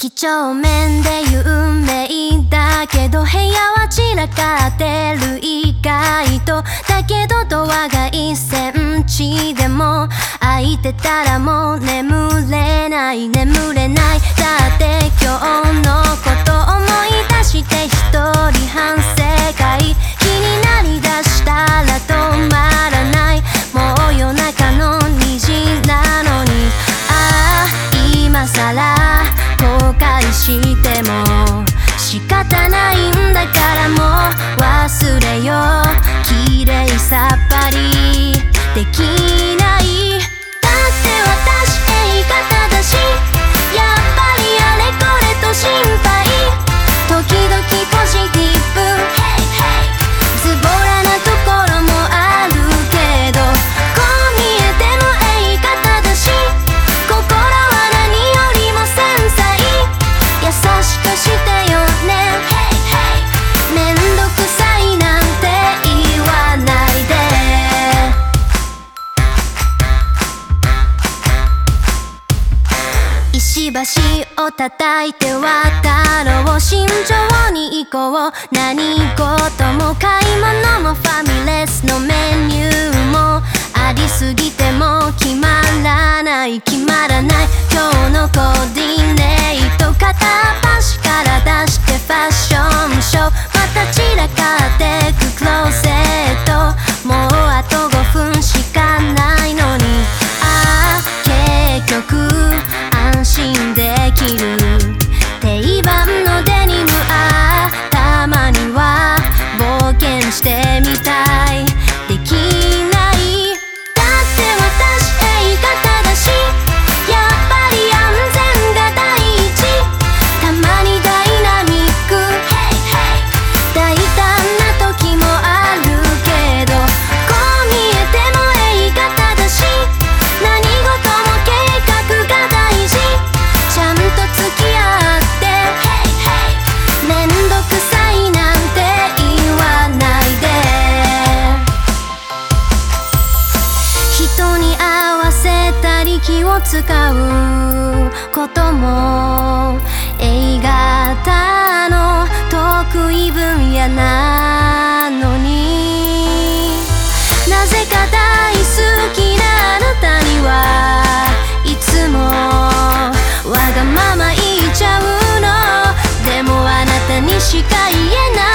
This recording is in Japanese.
几帳面で有名だけど部屋は散らかってる意外とだけどドアが1センチでも開いてたらもう眠れない眠れない。だって今日の仕方ないんだからもう忘れよう。綺麗さっぱりできない石橋を叩いて渡ろう慎重に行こう。何事も買い物もファミレスのメニューもありすぎても決まらない。決ま人に合わせたり気を使うことも A 型の得意分野なのに。なぜか大好きなあなたにはいつもわがまま言っちゃうの。でもあなたにしか言えない。